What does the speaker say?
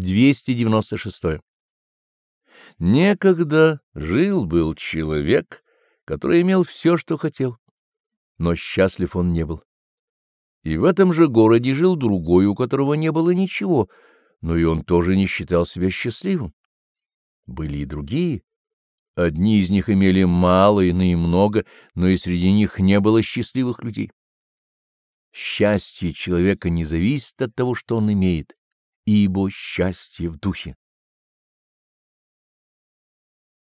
296. Некогда жил-был человек, который имел все, что хотел, но счастлив он не был. И в этом же городе жил другой, у которого не было ничего, но и он тоже не считал себя счастливым. Были и другие. Одни из них имели мало, иные много, но и среди них не было счастливых людей. Счастье человека не зависит от того, что он имеет, ибо счастье в духе.